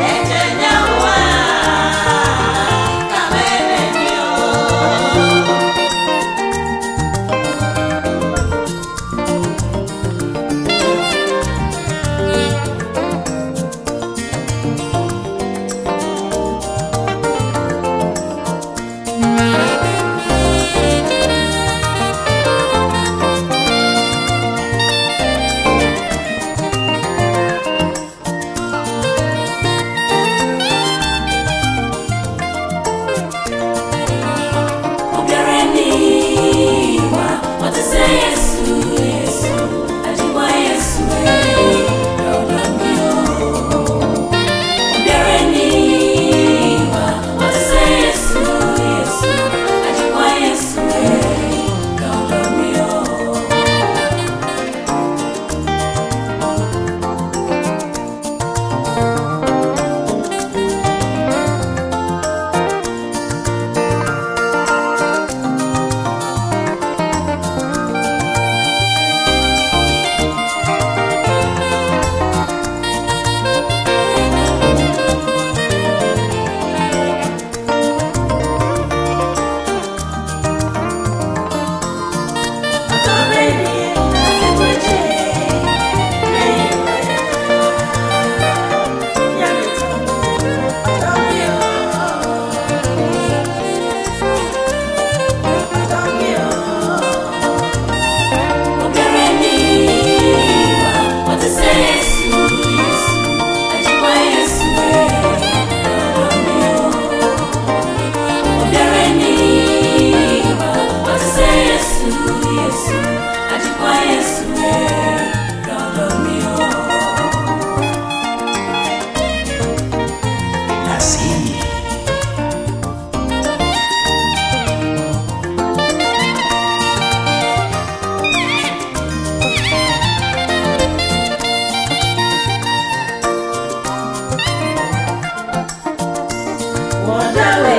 Hey, wonder